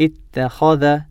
اتخذ